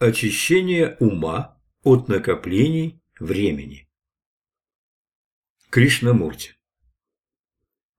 Очищение ума от накоплений времени. Кришнамурти.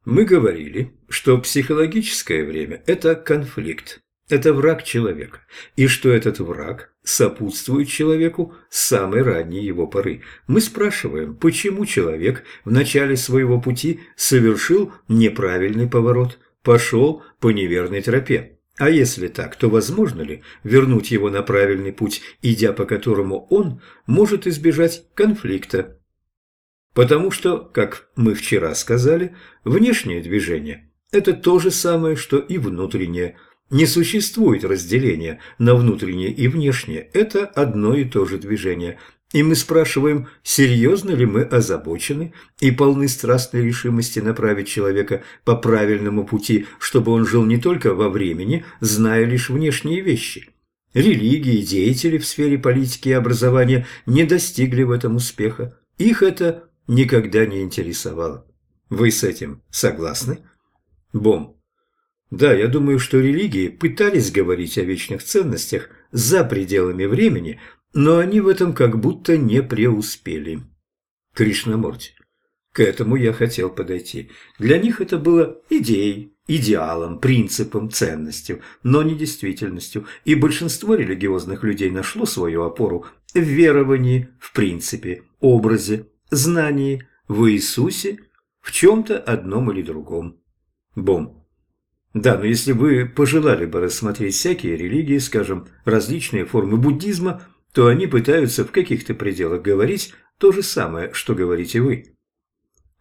Мы говорили, что психологическое время – это конфликт, это враг человека, и что этот враг сопутствует человеку с самой ранней его поры. Мы спрашиваем, почему человек в начале своего пути совершил неправильный поворот, пошел по неверной тропе. А если так, то возможно ли вернуть его на правильный путь, идя по которому он может избежать конфликта? Потому что, как мы вчера сказали, внешнее движение – это то же самое, что и внутреннее. Не существует разделения на внутреннее и внешнее – это одно и то же движение – и мы спрашиваем, серьезно ли мы озабочены и полны страстной решимости направить человека по правильному пути, чтобы он жил не только во времени, зная лишь внешние вещи. Религии, деятели в сфере политики и образования не достигли в этом успеха. Их это никогда не интересовало. Вы с этим согласны? Бом. Да, я думаю, что религии пытались говорить о вечных ценностях за пределами времени, но они в этом как будто не преуспели. Кришнамурти. К этому я хотел подойти. Для них это было идеей, идеалом, принципом, ценностью, но не действительностью. И большинство религиозных людей нашло свою опору в веровании, в принципе, образе, знании, в Иисусе, в чем-то одном или другом. Бом. Да, но если вы пожелали бы рассмотреть всякие религии, скажем, различные формы буддизма, то они пытаются в каких-то пределах говорить то же самое, что говорите вы.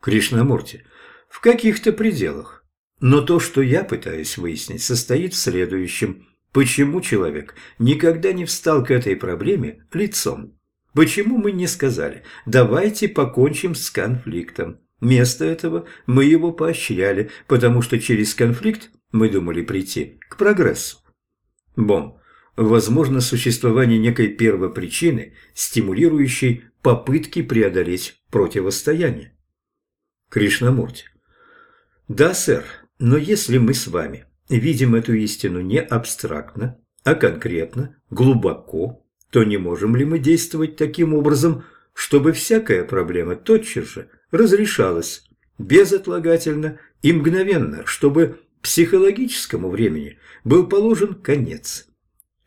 Кришнамурти, в каких-то пределах. Но то, что я пытаюсь выяснить, состоит в следующем. Почему человек никогда не встал к этой проблеме лицом? Почему мы не сказали «давайте покончим с конфликтом»? Вместо этого мы его поощряли, потому что через конфликт мы думали прийти к прогрессу. Бом возможно существование некой первопричины, стимулирующей попытки преодолеть противостояние. Кришнамурти. Да, сэр, но если мы с вами видим эту истину не абстрактно, а конкретно, глубоко, то не можем ли мы действовать таким образом, чтобы всякая проблема тотчас же разрешалась, безотлагательно и мгновенно, чтобы психологическому времени был положен конец –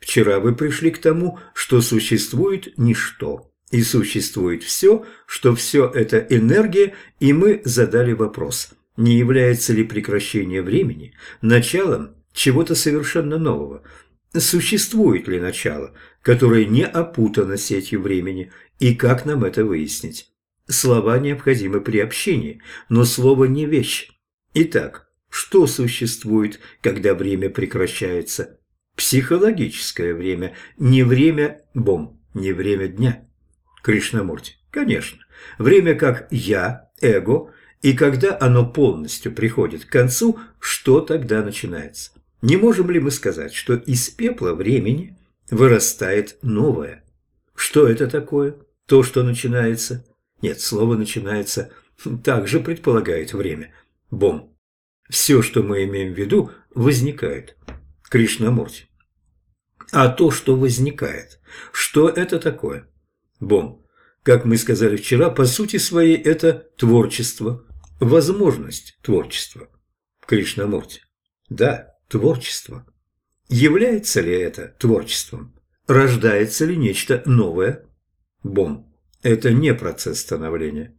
Вчера вы пришли к тому, что существует ничто, и существует все, что все это энергия, и мы задали вопрос, не является ли прекращение времени началом чего-то совершенно нового, существует ли начало, которое не опутано сетью времени, и как нам это выяснить. Слова необходимы при общении, но слово не вещь. Итак, что существует, когда время прекращается? Психологическое время, не время бом, не время дня. Кришнамурти. Конечно. Время как «я», «эго», и когда оно полностью приходит к концу, что тогда начинается? Не можем ли мы сказать, что из пепла времени вырастает новое? Что это такое? То, что начинается? Нет, слово «начинается» также предполагает время. Бом. Все, что мы имеем в виду, возникает. Кришнамурти. А то, что возникает, что это такое? Бом. Как мы сказали вчера, по сути своей это творчество, возможность творчества. Кришнамурти. Да, творчество. Является ли это творчеством? Рождается ли нечто новое? Бом. Это не процесс становления.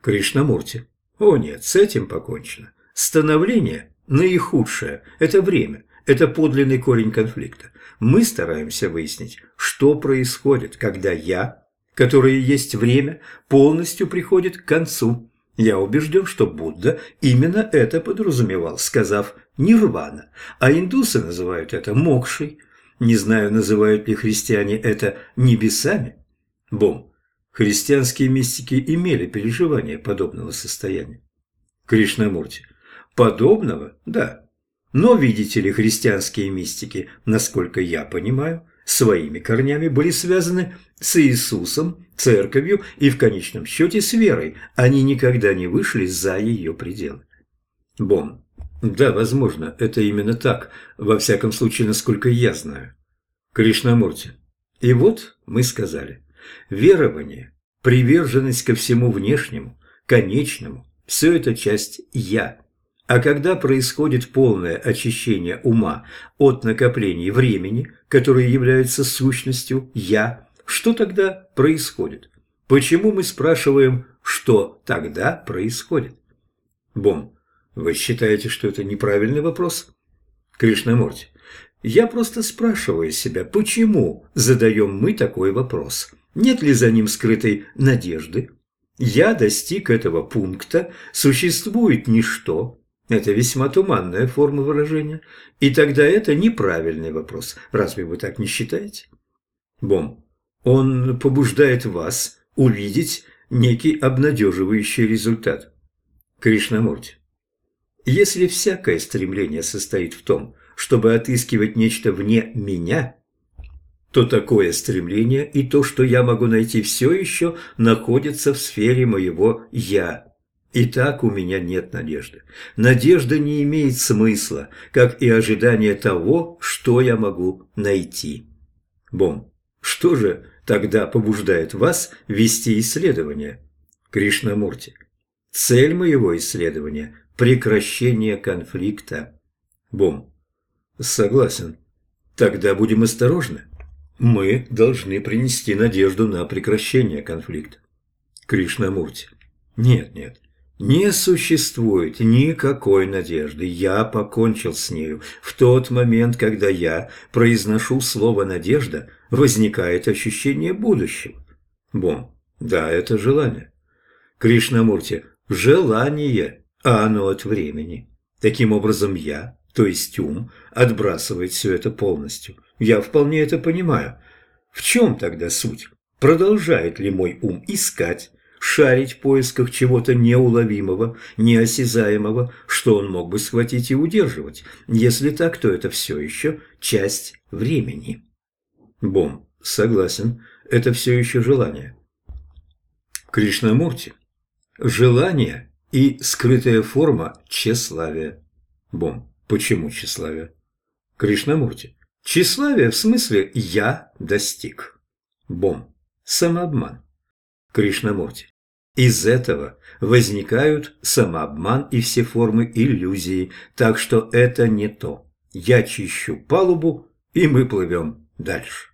Кришнамурти. О нет, с этим покончено. Становление наихудшее – это время, это подлинный корень конфликта. Мы стараемся выяснить, что происходит, когда «я», которое есть время, полностью приходит к концу. Я убежден, что Будда именно это подразумевал, сказав «нирвана», а индусы называют это «мокшей». Не знаю, называют ли христиане это «небесами». Бом. Христианские мистики имели переживание подобного состояния. Кришнамурти. Подобного? Да. Но, видите ли, христианские мистики, насколько я понимаю, своими корнями были связаны с Иисусом, церковью и в конечном счете с верой. Они никогда не вышли за ее пределы. Бом. Да, возможно, это именно так, во всяком случае, насколько я знаю. Кришнамурти. И вот мы сказали, верование, приверженность ко всему внешнему, конечному, все это часть «я». А когда происходит полное очищение ума от накоплений времени, которые являются сущностью «я», что тогда происходит? Почему мы спрашиваем, что тогда происходит? Бом, вы считаете, что это неправильный вопрос? Кришнамурти, я просто спрашиваю себя, почему задаем мы такой вопрос? Нет ли за ним скрытой надежды? Я достиг этого пункта, существует ничто. Это весьма туманная форма выражения. И тогда это неправильный вопрос. Разве вы так не считаете? Бом. Он побуждает вас увидеть некий обнадеживающий результат. Кришнамурти. Если всякое стремление состоит в том, чтобы отыскивать нечто вне меня, то такое стремление и то, что я могу найти, все еще находится в сфере моего «я». И так у меня нет надежды. Надежда не имеет смысла, как и ожидание того, что я могу найти. Бом, что же тогда побуждает вас вести исследование? Кришнамурти, цель моего исследования – прекращение конфликта. Бом, согласен. Тогда будем осторожны. Мы должны принести надежду на прекращение конфликта. Кришнамурти. Нет, нет. Не существует никакой надежды. Я покончил с нею. В тот момент, когда я произношу слово «надежда», возникает ощущение будущего. Бом. Да, это желание. Кришнамурти. Желание, а оно от времени. Таким образом, я, то есть ум, отбрасывает все это полностью. Я вполне это понимаю. В чем тогда суть? Продолжает ли мой ум искать, шарить в поисках чего-то неуловимого, неосязаемого, что он мог бы схватить и удерживать? Если так, то это все еще часть времени. Бом, согласен, это все еще желание. Кришнамурти. Желание и скрытая форма тщеславия. Бом, почему тщеславие? Кришнамурти. Тщеславие в смысле «я достиг». Бом. Самообман. Кришнамурти. Из этого возникают самообман и все формы иллюзии, так что это не то. Я чищу палубу, и мы плывем дальше.